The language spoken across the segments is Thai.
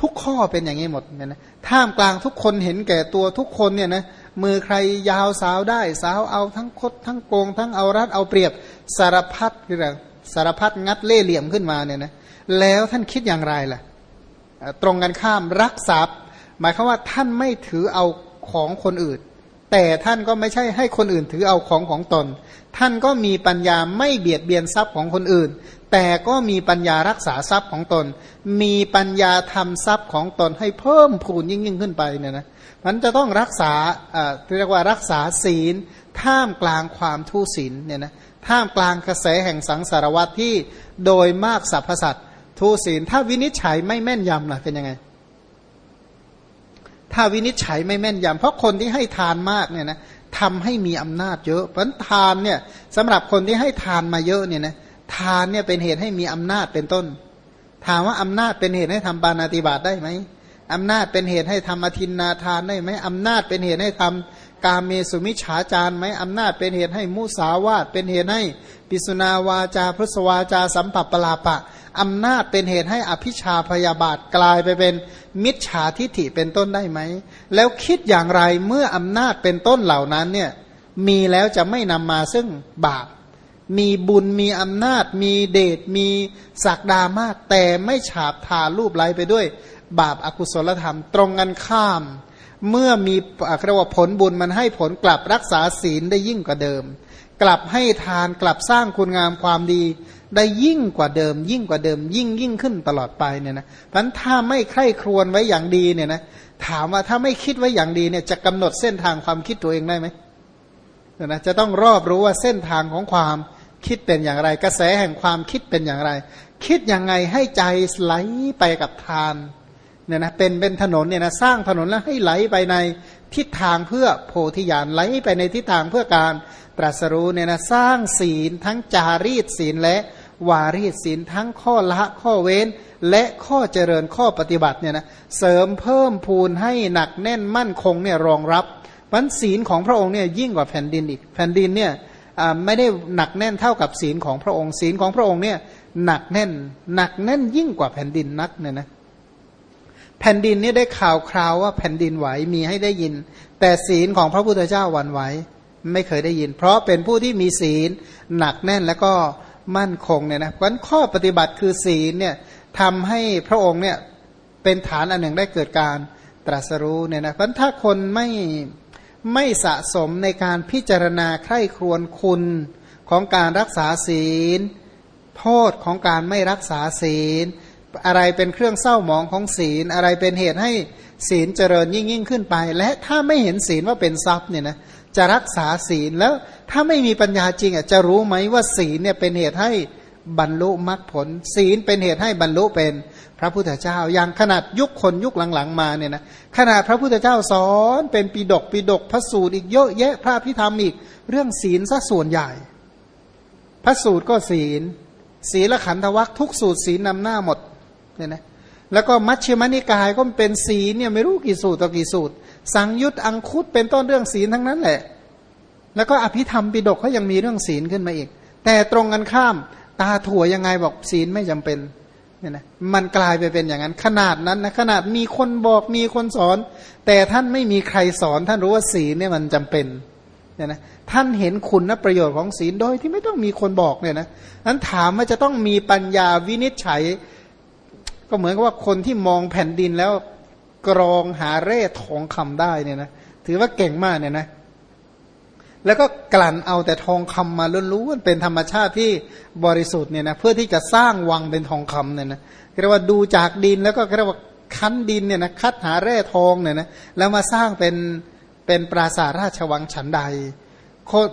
ทุกข้อเป็นอย่างนี้หมดเนี่ยนะท่ามกลางทุกคนเห็นแก่ตัวทุกคนเนี่ยนะมือใครยาวสาวได้ สาวเอาทั้งคดทั้งโกง ทั้งเอารัดเอาเปรียบสารพัดคืออะไรสารพัดงัดเล่เหลี่ยมขึ้นมาเนี่ยนะแล้วท่านคิดอย่างไรล่ะ ตรงกันข้ามรักษาหมายความว่าท่านไม่ถือเอาของคนอื่น แต่ท่านก็ไม่ใช่ให้คนอื่นถือเอาของของตน ท่านก็มีปัญญาไม่เบียดเบียนทรัพย์ของคนอื่น แต่ก็มีปัญญารักษาทรัพย์ของตน มีปัญญาทำทรัพย์ของตนให้เพิ่มพูนยิ่งยิ่งขึ้นไปเนี่ยนะมันจะต้องรักษาเรียกว่ารักษาศีล ท่ามกลางความทุศีลเนี่ยนะท่ามกลางกระแสแห่งสังสารวัตที่โดยมากสรรพสัตว์ทุศีลถ้าวินิจฉัยไม่แม่นยำล่ะเป็นยังไง ถ้าวินิจฉัยไม่แม่นยำเพราะคนที่ให้ทานมากเนี่ยนะทำให้มีอำนาจเยอะเพราะทานเนี่ยสำหรับคนที่ให้ทานมาเยอะเนี่ยนะ ทานเนี่ยเป็นเหตุให้มีอำนาจเป็นต้น ถามว่าอำนาจเป็นเหตุให้ทำปานาติบาตได้ไหมอำนาจเป็นเหตุให้ทำอธินนาทานได้ไหมอำนาจเป็นเหตุให้ทำกาเมสุมิฉาจารไหมอำนาจเป็นเหตุให้มุสาวาตเป็นเหตุให้ปิสุนาวาจาพุสวาจาสัมปัปปลาปะอำนาจเป็นเหตุให้อภิชาพยาบาทกลายไปเป็นมิจฉาทิฐิเป็นต้นได้ไหม แล้วคิดอย่างไรเมื่ออำนาจเป็นต้นเหล่านั้นเนี่ยมีแล้วจะไม่นำมาซึ่งบาป มีบุญมีอำนาจ มีเดชมีศักดามาก แต่ไม่ฉาบทารูปไล้ไปด้วย บาปอากุศลธรรม ตรงกันข้าม เมื่อมีเรียกว่าผลบุญมันให้ผลกลับรักษาศีลได้ยิ่งกว่าเดิม กลับให้ทานกลับสร้างคุณงามความดี ได้ยิ่งกว่าเดิม ยิ่งกว่าเดิม ยิ่งยิ่งขึ้นตลอดไปเนี่ยนะเพราะถ้าไม่ใคร่ครวญไว้อย่างดีเนี่ยนะถามว่าถ้าไม่คิดไว้อย่างดีเนี่ยจะกำหนดเส้นทางความคิดตัวเองได้ไหมเนี่ยนะจะต้องรอบรู้ว่าเส้นทางของความ คิดเป็นอย่างไร กระแสแห่งความคิดเป็นอย่างไร คิดยังไงให้ใจไหลไปกับทานเนี่ยนะเป็นเป็นถนนเนี่ยนะสร้างถนนแล้วให้ไหลไปในทิศทางเพื่อโพธิญาณไหลไปในทิศทางเพื่อการตรัสรู้เนี่ยนะสร้างศีลทั้งจารีตศีลและวารีศีลทั้งข้อละข้อเว้น และข้อเจริญข้อปฏิบัติเนี่ยนะเสริมเพิ่มพูนให้หนักแน่นมั่นคงเนี่ยรองรับวันศีลของพระองค์เนี่ยยิ่งกว่าแผ่นดินอีกแผ่นดินเนี่ย ไม่ได้หนักแน่นเท่ากับศีลของพระองค์ ศีลของพระองค์เนี่ยหนักแน่น หนักแน่นยิ่งกว่าแผ่นดินนักเนี่ยนะแผ่นดินนี่ได้ข่าวคราวว่าแผ่นดินไหวมีให้ได้ยิน แต่ศีลของพระพุทธเจ้าวันไหวไม่เคยได้ยิน เพราะเป็นผู้ที่มีศีลหนักแน่นแล้วก็มั่นคงเนี่ยนะเพราะข้อปฏิบัติคือศีลเนี่ยทำให้พระองค์เนี่ยเป็นฐานอันหนึ่งได้เกิดการตรัสรู้เนี่ยนะเพราะถ้าคนไม่ ไม่สะสมในการพิจารณาใคร่ครวญคุณของการรักษาศีล โทษของการไม่รักษาศีล อะไรเป็นเครื่องเศร้าหมองของศีล อะไรเป็นเหตุให้ศีลเจริญยิ่งยิ่งขึ้นไป และถ้าไม่เห็นศีลว่าเป็นทรัพย์เนี่ยนะจะรักษาศีลแล้วถ้าไม่มีปัญญาจริงอะจะรู้ไหมว่าศีลเนี่ยเป็นเหตุให้บรรลุมรรคผล ศีลเป็นเหตุให้บรรลุเป็น ระพุทธเจ้า อย่างขนาดยุคคนยุคหลังๆมาเนี่ยนะขนาดพระพุทธเจ้าสอนเป็นปีดกปีดกพระสูตรอีกเยอะแยะพระพิธรรมอีกเรื่องศีลซะส่วนใหญ่ พระสูตรก็ศีล ศีลขันธวัคทุกสูตรศีลนำหน้าหมดเนี่ยนะแล้วก็มัชฌิมานิกายก็เป็นศีลเนี่ยไม่รู้กี่สูตรต่อกี่สูตร สังยุตอังคุตเป็นต้นเรื่องศีลทั้งนั้นแหละ แล้วก็อภิธรรมปิดกเขายังมีเรื่องศีลขึ้นมาอีก แต่ตรงกันข้ามตาถั่วยังไงบอกศีลไม่จำเป็น เนี่ยนะมันกลายไปเป็นอย่างนั้น ขนาดนั้นนะขนาดมีคนบอกมีคนสอน แต่ท่านไม่มีใครสอน ท่านรู้ว่าศีลเนี่ยมันจำเป็นเนี่ยนะท่านเห็นคุณและประโยชน์ของศีลโดยที่ไม่ต้องมีคนบอกเนี่ยนะนั้นถามว่าจะต้องมีปัญญาวินิจฉัย ก็เหมือนกับว่าคนที่มองแผ่นดินแล้วกรองหาเร่ทองคำได้เนี่ยนะถือว่าเก่งมากเนี่ยนะ แล้วก็กลั่นเอาแต่ทองคำมาล้วนๆเป็นธรรมชาติที่บริสุทธิ์เนี่ยนะเพื่อที่จะสร้างวังเป็นทองคำเนี่ยนะเรียกว่าดูจากดินแล้วก็เรียกว่าคั้นดินเนี่ยนะคัดหาแร่ทองเนี่ยนะแล้วมาสร้างเป็นเป็นปราสาทราชวังฉันใด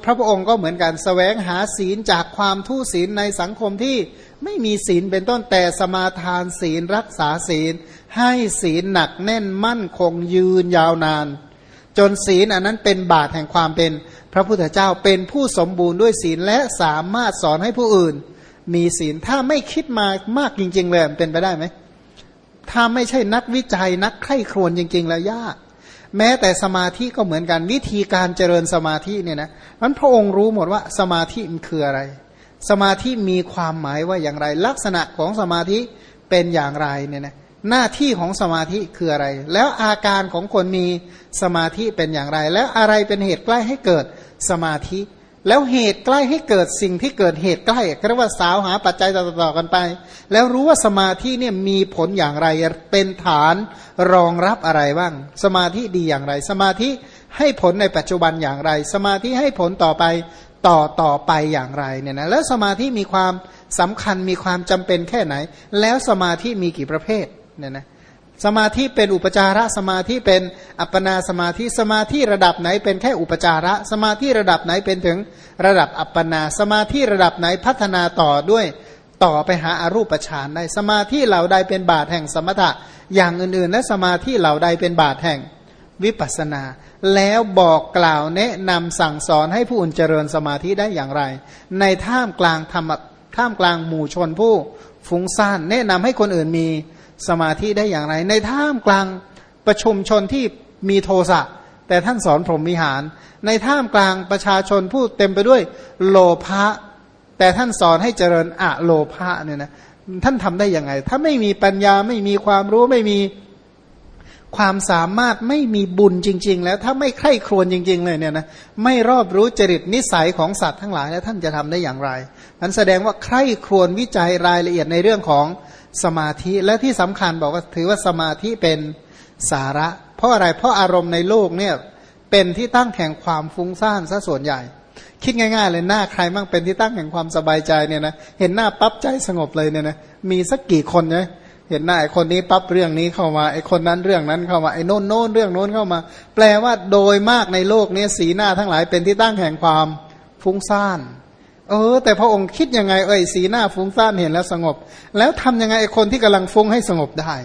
พระพุทธองค์ก็เหมือนกันสแสวงหาศีลจากความทุศีลในสังคมที่ไม่มีศีลเป็นต้นแต่สมาทานศีลรักษาศีล ให้ศีลหนักแน่นมั่นคงยืนยาวนาน จนศีลอันนั้นเป็นบาตแห่งความเป็นพระพุทธเจ้าเป็นผู้สมบูรณ์ด้วยศีลและสามารถสอนให้ผู้อื่น มีศีลถ้าไม่คิดมามากจริง ๆ เลยเป็นไปได้ไหมถ้าไม่ใช่นักวิจัยนักไข้ครวนจริง ๆ แล้วยาก แม้แต่สมาธิก็เหมือนกันวิธีการเจริญสมาธิเนี่ยนะมันพระองค์รู้หมดว่าสมาธิมันคืออะไร สมาธิมีความหมายว่าอย่างไร ลักษณะของสมาธิเป็นอย่างไรเนี่ยนะ หน้าที่ของสมาธิคืออะไร แล้วอาการของคนมีสมาธิเป็นอย่างไร แล้วอะไรเป็นเหตุใกล้ให้เกิดสมาธิ แล้วเหตุใกล้ให้เกิดสิ่งที่เกิดเหตุใกล้เรียกว่าสาวหาปัจจัยต่อๆกันไป แล้วรู้ว่าสมาธิเนี่ยมีผลอย่างไร เป็นฐานรองรับอะไรบ้าง สมาธิดีอย่างไร สมาธิให้ผลในปัจจุบันอย่างไร สมาธิให้ผลต่อไปต่อต่อไปอย่างไรเนี่ยนะแล้วสมาธิมีความสำคัญมีความจำเป็นแค่ไหน แล้วสมาธิมีกี่ประเภท เนี่ยนะสมาธิเป็นอุปจาระสมาธิเป็นอัปปนาสมาธิสมาธิระดับไหนเป็นแค่อุปจาระ สมาธิระดับไหนเป็นถึงระดับอัปปนาสมาธิระดับไหนพัฒนาต่อด้วยต่อไปหาอารูปฌานได้สมาธิเหล่าใดเป็นบาทแห่งสมถะอย่างอื่นๆ และสมาธิเหล่าใดเป็นบาทแห่งวิปัสนา แล้วบอกกล่าวแนะนำสั่งสอนให้ผู้อื่นเจริญสมาธิได้อย่างไร ในท่ามกลางธรรมท่ามกลางหมู่ชนผู้ฟุ้งซ่านแนะนำให้คนอื่นมี สมาธิได้อย่างไร ในท่ามกลางประชุมชนที่มีโทสะแต่ท่านสอนพรหมวิหาร ในท่ามกลางประชาชนผู้เต็มไปด้วยโลภะแต่ท่านสอนให้เจริญอะโลภะเนี่ยนะท่านทำได้ยังไง ถ้าไม่มีปัญญาไม่มีความรู้ไม่มีความสามารถไม่มีบุญจริง ๆ แล้วถ้าไม่ใคร่ครวญจริง ๆ เลยเนี่ยนะไม่รอบรู้จริตนิสัยของสัตว์ทั้งหลายแล้วท่านจะทำได้อย่างไรนั้นแสดงว่าใคร่ครวญวิจัยรายละเอียดในเรื่องของ สมาธิและที่สำคัญบอกว่าถือว่าสมาธิเป็นสาระ เพราะอะไรเพราะอารมณ์ในโลกเนี่ยเป็นที่ตั้งแห่งความฟุ้งซ่านซะส่วนใหญ่ คิดง่าย ๆ เลยหน้าใครมั่งเป็นที่ตั้งแห่งความสบายใจเนี่ยนะเห็นหน้าปั๊บใจสงบเลยเนี่ยนะมีสักกี่คนเนี่ยเห็นหน้าไอ้คนนี้ปั๊บเรื่องนี้เข้ามาไอ้คนนั้นเรื่องนั้นเข้ามาไอ้โน่นโน่นเรื่องโน้นเข้ามา แปลว่าโดยมากในโลกนี้สีหน้าทั้งหลายเป็นที่ตั้งแห่งความฟุ้งซ่าน เออ แต่พระองค์คิดยังไงเอ้ยสีหน้าฟุ้งซ่านเห็นแล้วสงบ แล้วทำยังไงคนที่กำลังฟุ้งให้สงบได้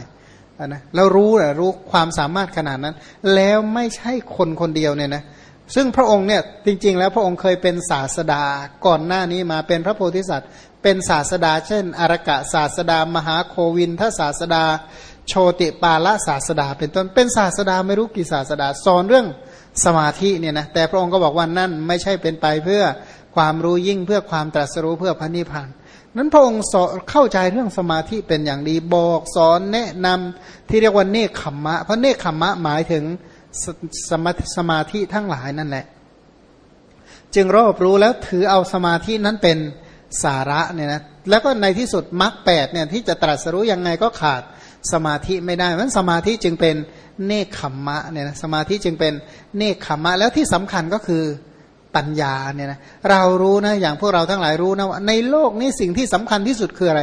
นะแล้วรู้แหะรู้ความสามารถขนาดนั้น แล้วไม่ใช่คนคนเดียวเนี่ยนะซึ่งพระองค์เนี่ยจริง ๆ แล้วพระองค์เคยเป็นศาสดาก่อนหน้านี้มาเป็นพระโพธิสัตว์ เป็นศาสดา เช่น อารกะศาสดา มหาโควินทศาสดา โชติปาละศาสดา เป็นต้นเป็นศาสดาไม่รู้กี่ศาสดาสอนเรื่องสมาธิเนี่ยนะแต่พระองค์ก็บอกว่านั่นไม่ใช่เป็นไปเพื่อ ความรู้ยิ่งเพื่อความตรัสรู้เพื่อพระนิพพานนั้นพระองค์เข้าใจเรื่องสมาธิเป็นอย่างดีบอกสอนแนะนำที่เรียกว่าเนคขมมะ เพราะเนคขมมะหมายถึงสสมาสมาธิทั้งหลายนั่นแหละ จึงรอบรู้แล้วถือเอาสมาธินั้นเป็นสาระเนี่ยนะแล้วก็ในที่สุดมรรคแปดเนี่ยที่จะตรัสรู้ยังไงก็ขาดสมาธิไม่ได้เพราะสมาธิจึงเป็นเนคขมมะเนี่ยนะสมาธิจึงเป็นเนคขมมะแล้วที่สำคัญก็คือ ปัญญาเนี่ยนะเรารู้นะอย่างพวกเราทั้งหลายรู้นะว่าในโลกนี้สิ่งที่สำคัญที่สุดคืออะไร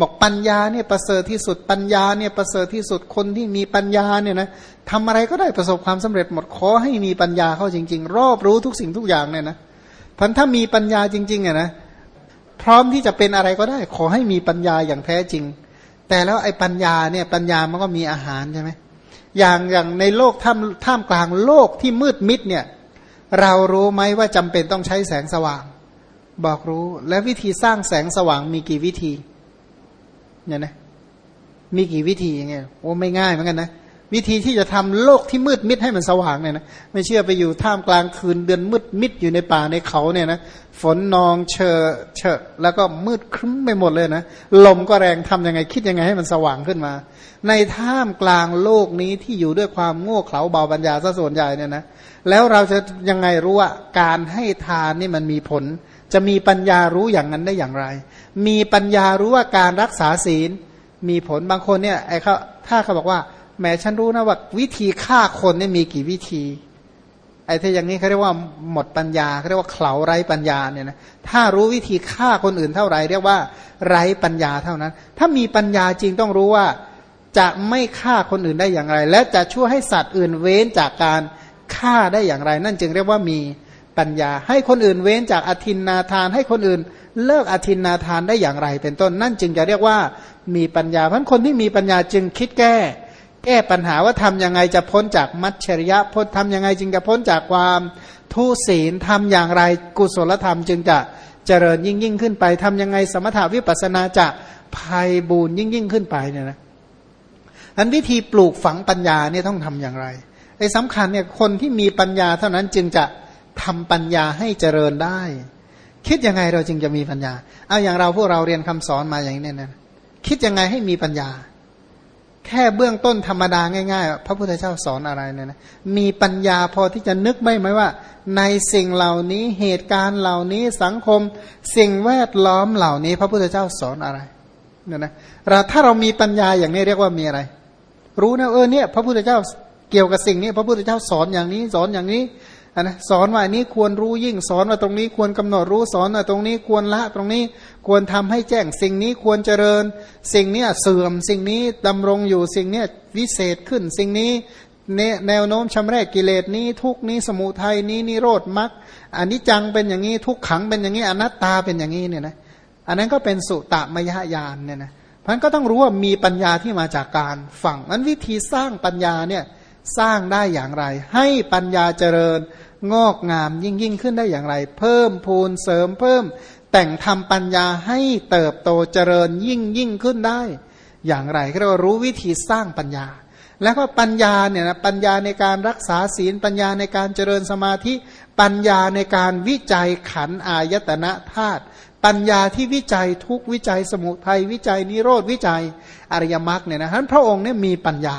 บอกปัญญาเนี่ยประเสริฐที่สุดปัญญาเนี่ยประเสริฐที่สุดคนที่มีปัญญาเนี่ยนะทำอะไรก็ได้ประสบความสำเร็จหมดขอให้มีปัญญาเข้าจริง ๆ รอบรู้ทุกสิ่งทุกอย่างเนี่ยนะพันถ้ามีปัญญาจริงๆอะนะพร้อมที่จะเป็นอะไรก็ได้ ขอให้มีปัญญาอย่างแท้จริง แต่แล้วไอ้ปัญญาเนี่ยปัญญามันก็มีอาหารใช่ไหมอย่างอย่างในโลกท่ามท่ามกลางโลกที่มืดมิดเนี่ย เรารู้ไหมว่าจำเป็นต้องใช้แสงสว่าง บอกรู้ และวิธีสร้างแสงสว่างมีกี่วิธีเนี่ยนะมีกี่วิธีอย่างเงี้ยโอ้ไม่ง่ายเหมือนกันนะ วิธีที่จะทำโลกที่มืดมิดให้มันสว่างเนี่ยนะไม่เชื่อไปอยู่ท่ามกลางคืนเดือนมืดมิดอยู่ในป่าในเขาเนี่ยนะฝนนองเชอเชอะแล้วก็มืดครึ้มไปหมดเลยนะลมก็แรงทํำยังไงคิดยังไงให้มันสว่างขึ้นมา ในท่ามกลางโลกนี้ที่อยู่ด้วยความโง่เขลาเบาปัญญาซะส่วนใหญ่เนี่ยนะแล้วเราจะยังไงรู้ว่าการให้ทานนี่มันมีผล จะมีปัญญารู้อย่างนั้นได้อย่างไร มีปัญญารู้ว่าการรักษาศีลมีผลบางคนเนี่ยไอ้เขาถ้าเขาบอกว่า แม้ฉันรู้นะว่าวิธีฆ่าคนนี่มีกี่วิธีไอ้ที่อย่างนี้เขาเรียกว่าหมดปัญญาเขาเรียกว่าเขาไร้ปัญญาเนี่ยนะถ้ารู้วิธีฆ่าคนอื่นเท่าไรเรียกว่าไร้ปัญญาเท่านั้น ถ้ามีปัญญาจริงต้องรู้ว่าจะไม่ฆ่าคนอื่นได้อย่างไร และจะช่วยให้สัตว์อื่นเว้นจากการฆ่าได้อย่างไร นั่นจึงเรียกว่ามีปัญญา ให้คนอื่นเว้นจากอธินนาทาน ให้คนอื่นเลิกอธินนาทานได้อย่างไร เป็นต้นนั่นจึงจะเรียกว่ามีปัญญาเพราะคนที่มีปัญญาจึงคิดแก้ แก้ปัญหาว่าทำยังไงจะพ้นจากมัจฉริยะพ้นทำยังไงจึงจะพ้นจากความทุศีลทำอย่างไรกุศลธรรม จึงจะเจริญยิ่งยิ่งขึ้นไปทำยังไงสมถาวิปัสนาจะภัยบูนยิ่งยิ่งขึ้นไปเนี่ยนะอันวิธีปลูกฝังปัญญาเนี่ยต้องทำอย่างไรไอ้สำคัญเนี่ยคนที่มีปัญญาเท่านั้นจึงจะทำปัญญาให้เจริญได้ คิดยังไงเราจึงจะมีปัญญาเอาอย่างเราพวกเราเรียนคำสอนมาอย่างนี้เนี่ยนะคิดยังไงให้มีปัญญา แค่เบื้องต้นธรรมดาง่ายๆ พระพุทธเจ้าสอนอะไรเนี่ยนะมีปัญญาพอที่จะนึกไม่ไหมว่า ในสิ่งเหล่านี้เหตุการณ์เหล่านี้สังคม สิ่งแวดล้อมเหล่านี้ พระพุทธเจ้าสอนอะไรเนี่ยนะเราถ้าเรามีปัญญาอย่างนี้เรียกว่ามีอะไร รู้นะเออเนี่ย พระพุทธเจ้าเกี่ยวกับสิ่งนี้ พระพุทธเจ้าสอนอย่างนี้สอนอย่างนี้ นนะสอนว่าอันนี้ควรรู้ยิ่งสอนว่าตรงนี้ควรกำหนดรู้สอนว่าตรงนี้ควรละตรงนี้ควรทำให้แจ้งสิ่งนี้ควรเจริญ สิ่งนี้เสื่อมสิ่งนี้ดำรงอยู่สิ่งนี้วิเศษขึ้น สิ่งนี้แนวโน้มชำระกิเลสนี้ ทุกนี้สมุทัยนี้นิโรธมรรคอันนี้จังเป็นอย่างนี้ทุกขังเป็นอย่างนี้อนัตตาเป็นอย่างนี้เนี่ยนะอันนั้นก็เป็นสุตตมยญาณเนี่ยนะพันก็ต้องรู้ว่ามีปัญญาที่มาจากการฝังนั้นวิธีสร้างปัญญาเนี่ย สร้างได้อย่างไร ให้ปัญญาเจริญงอกงามยิ่งยิ่งขึ้นได้อย่างไร เพิ่มพูนเสริมเพิ่ม แต่งทำปัญญาให้เติบโตเจริญยิ่งยิ่งขึ้นได้ อย่างไรก็เรารู้วิธีสร้างปัญญา แล้วก็ปัญญาเนี่ยนะปัญญาในการรักษาศีลปัญญาในการเจริญสมาธิปัญญาในการวิจัยขันอายตนะธาตุปัญญาที่วิจัยทุกวิจัยสมุทัยวิจัยนิโรธวิจัยอริยมรรคเนี่ยนะท่านพระองค์เนี่ยมีปัญญา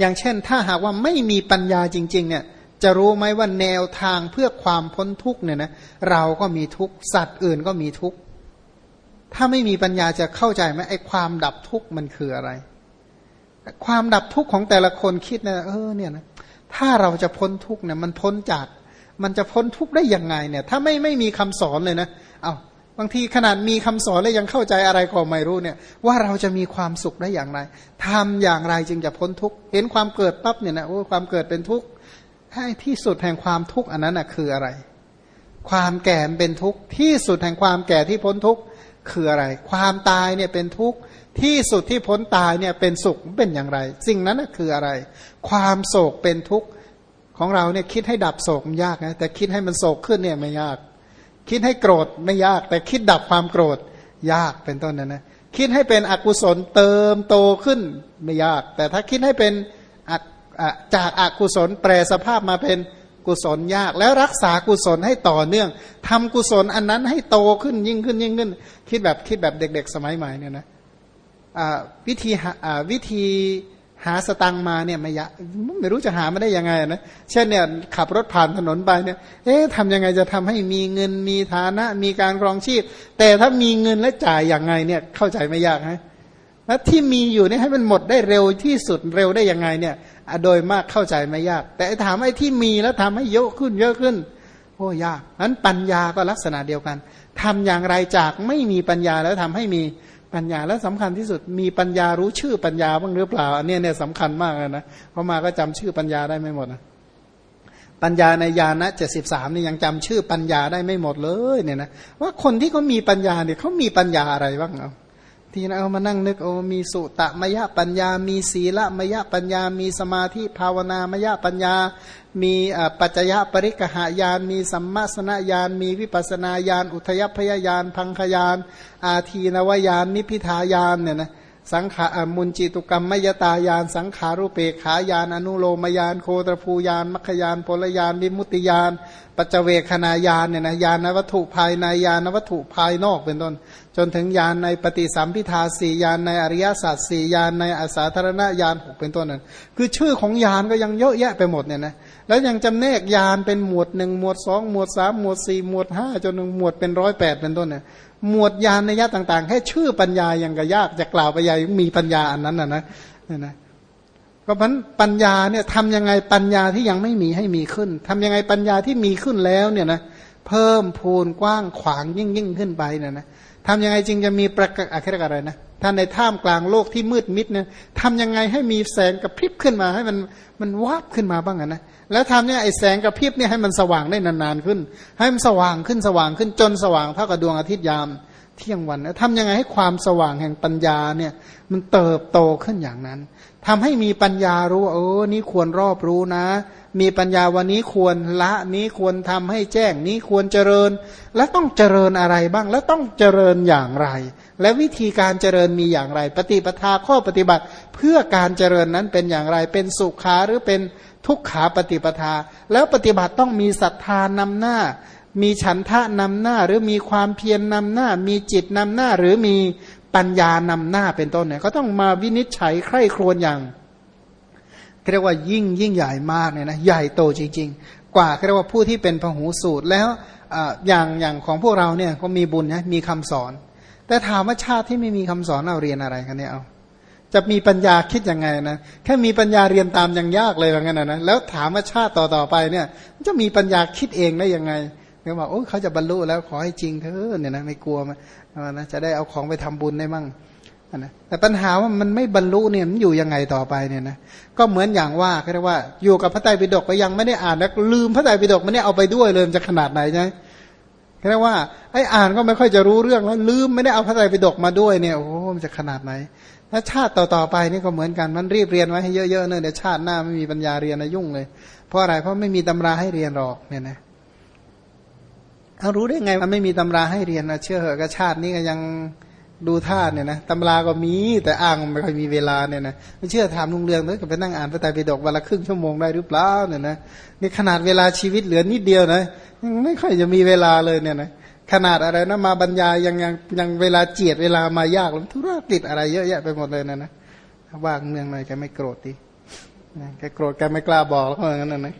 อย่างเช่น ถ้าหากว่าไม่มีปัญญาจริง ๆ เนี่ยจะรู้ไหมว่าแนวทางเพื่อความพ้นทุกเนี่ยนะเราก็มีทุกสัตว์อื่นก็มีทุกถ้าไม่มีปัญญาจะเข้าใจไหมไอ้ความดับทุกมันคืออะไร ความดับทุกของแต่ละคนคิดนะเออเนี่ยนะถ้าเราจะพ้นทุกเนี่ยมันพ้นจาก มันจะพ้นทุกได้ยังไงเนี่ย ถ้าไม่ไม่มีคำสอนเลยนะเอา้า บางทีขนาดมีคำสอนแล้วยังเข้าใจอะไรก็ไม่รู้เนี่ย ว่าเราจะมีความสุขได้อย่างไรทำอย่างไรจึงจะพ้นทุกข์เห็นความเกิดปั๊บเนี่ยนะโอ้ความเกิดเป็นทุกข์ให้ที่สุดแห่งความทุกข์อันนั้นนะคืออะไร ความแก่เป็นทุกข์ที่สุดแห่งความแก่ที่พ้นทุกข์คืออะไร ความตายเนี่ยเป็นทุกข์ที่สุดที่พ้นตายเนี่ยเป็นสุขเป็นอย่างไร สิ่งนั้นคืออะไร ความโศกเป็นทุกข์ของเราเนี่ยคิดให้ดับโศกมันยากนะแต่คิดให้มันโศกขึ้นเนี่ยไม่ยาก คิดให้โกรธไม่ยาก แต่คิดดับความโกรธ ยากเป็นต้นนะนะคิดให้เป็นอกุศลเติมโตขึ้นไม่ยาก แต่ถ้าคิดให้เป็นจากอากุศลแปลสภาพมาเป็นกุศลยาก แล้วรักษากุศลให้ต่อเนื่องทำกุศลอันนั้นให้โตขึ้นยิ่งขึ้นยิ่งขึ้น คิดแบบคิดแบบเด็ก ๆ สมัยใหม่เนี่ยนะวิธีวิธี หาสตังมาเนี่ยไม่ยะไม่รู้จะหามาได้ยังไงนะเช่นเนี่ยขับรถผ่านถนนไปเนี่ย เอ๊ะทำยังไงจะทำให้มีเงินมีฐานะ มีการครองชีพ แต่ถ้ามีเงินและจ่ายอย่างไงเนี่ยเข้าใจไม่ยากฮะแล้วที่มีอยู่เนี่ยให้มันหมดได้เร็วที่สุดเร็วได้ยังไงเนี่ยโดยมากเข้าใจไม่ยาก แต่ถามไอ้ที่มีแล้วทำให้เยอะขึ้นเยอะขึ้นโอ้ยากนั้นปัญญาก็ลักษณะเดียวกันทำอย่างไรจากไม่มีปัญญาแล้วทำให้มี ปัญญาและสำคัญที่สุดมีปัญญารู้ชื่อปัญญาบ้างหรือเปล่าอันนี้เนี่ยสำคัญมากนะเพราะมาก็จำชื่อปัญญาได้ไม่หมดนะปัญญาในญาณเจ็ดสิบสามนี่ยังจำชื่อปัญญาได้ไม่หมดเลยเนี่ยนะว่าคนที่เขามีปัญญาเนี่ยเขามีปัญญาอะไรบ้างเอา ทีนั้นเอามานั่งนึกโอ้มีสุตะมยะปัญญา มีศีละมยะปัญญา มีสมาธิภาวนามยะปัญญา มีปัจจยะปริกหายาน มีสัมมาสนญาณ มีวิปัสนาญาณ อุทยพยญาณ พังขญาณ อาทีนวญาณ นิพิทายานเนี่ยนะสังขามุนจิตุกรรมมยตายาน สังขารุเปขายานอนุโลมยานโคตรภูยานมัคคยานพลยานวิมุติยาน ปัจเจเวคณายานเนี่ยนะยานวัตถุภายในยานวัตถุภายนอกเป็นต้น จนถึงยานในปฏิสัมพิทาสี่ยานในอริยสัจสี่ยานในอาสาธารณญาณหกเป็นต้นนั้น คือชื่อของยานก็ยังเยอะแยะไปหมดเนี่ยนะแล้วยังจำแนกยานเป็นหมวดหนึ่งหมวดสองหมวดสามหมวดสี่หมวดห้าจนถึงหมวดเป็นร้อยแปดเป็นต้นเนี่ยหมวดญาณในยะต่างๆแค่ชื่อปัญญายังก็ยากจะกล่าวไปใหญ่มีปัญญาอันนั้นนะนะนี่นะก็พันปัญญาเนี่ยทำยังไงปัญญาที่ยังไม่มีให้มีขึ้นทำยังไงปัญญาที่มีขึ้นแล้วเนี่ยนะเพิ่มพูนกว้างขวางยิ่งยิ่งขึ้นไปเนี่ยนะ ทำยังไงจึงจะมีประกาศอะไรนะท่านในท่ามกลางโลกที่มืดมิดเนี่ยทำยังไงให้มีแสงกระพริบขึ้นมาให้มันมันวาบขึ้นมาบ้างนะแล้วทำเนี่ยไอ้แสงกระพริบเนี่ยให้มันสว่างได้นานๆขึ้น ให้มันสว่างขึ้นสว่างขึ้นจนสว่างเท่ากับดวงอาทิตย์ยาม เที่ยงวันนะทำยังไงให้ความสว่างแห่งปัญญาเนี่ยมันเติบโตขึ้นอย่างนั้นทำให้มีปัญญารู้เออนี้ควรรอบรู้นะ มีปัญญาวันนี้ควรละนี้ควรทำให้แจ้งนี้ควรเจริญ และต้องเจริญอะไรบ้าง และต้องเจริญอย่างไร และวิธีการเจริญมีอย่างไร ปฏิปทาข้อปฏิบัติ เพื่อการเจริญนั้นเป็นอย่างไร เป็นสุขาหรือเป็นทุกขาปฏิปทา แล้วปฏิบัติต้องมีศรัทธานำหน้า มีฉันทะนำหน้า หรือมีความเพียรนนำหน้า มีจิตนำหน้า หรือมีปัญญานำหน้าเป็นต้นเนี่ยก็ต้องมาวินิจฉัยใคร่ครวญอย่างเรียกว่ายิ่งยิ่งใหญ่มากเนี่ยนะใหญ่โตจริง ๆ กว่าเรียกว่าผู้ที่เป็นพหูสูตรแล้วอย่างอย่างของพวกเราเนี่ยก็มีบุญนะมีคำสอน แต่ถามว่าชาติที่ไม่มีคำสอนเราเรียนอะไรกันเนี่ยเอาจะมีปัญญาคิดยังไงนะแค่มีปัญญาเรียนตามยังยากเลยว่างั้นนะแล้วถามว่าชาติต่อๆไปเนี่ยจะมีปัญญาคิดเองได้ยังไง เขาบอกโอ้เขาจะบรรลุแล้วขอให้จริงเถอะเนี่ยนะไม่กลัวมันนะจะได้เอาของไปทำบุญได้มั่งนะแต่ปัญหาว่ามันไม่บรรลุเนี่ยมันอยู่ยังไงต่อไปเนี่ยนะก็เหมือนอย่างว่าเรียกว่าอยู่กับพระไตรปิฎกก็ยังไม่ได้อ่านแล้วลืมพระไตรปิฎกไม่ได้เอาไปด้วยเลยจะขนาดไหนใช่เรียกว่าไอ้อ่านก็ไม่ค่อยจะรู้เรื่องแล้วลืมไม่ได้เอาพระไตรปิฎกมาด้วยเนี่ยโอ้มันจะขนาดไหนถ้าชาติต่อๆไปนี่ก็เหมือนกันมันรีบเรียนไว้ให้เยอะๆเนอะเดี๋ยวชาติหน้าไม่มีปัญญาเรียนนะยุ่งเลย เพราะอะไรเพราะไม่มีตำราให้เรียนหรอกเนี่ยนะ เอารู้ได้ไงมันไม่มีตำราให้เรียนนะเชื่อเหอะกชาตินี้ก็ยังดูท่าเนี่ยนะตำราก็มีแต่อ้างไม่ค่อยมีเวลาเนี่ยนะไม่เชื่อถามลุงเรืองเลยก็ไปนั่งอ่านพระไตรปิฎกวันละครึ่งชั่วโมงได้หรือเปล่าเนี่ยนะนี่ขนาดเวลาชีวิตเหลือนิดเดียวนะไม่ค่อยจะมีเวลาเลยเนี่ยนะขนาดอะไรนะมาบรรยายยังยังยังเวลาเจียดเวลามายากแล้วธุระติดอะไรเยอะแยะไปหมดเลยนะนะว่างเมืองไหนแกไม่โกรธดิแกโกรธแกไม่กล้าบอกแล้วเพราะงั้นนะนะ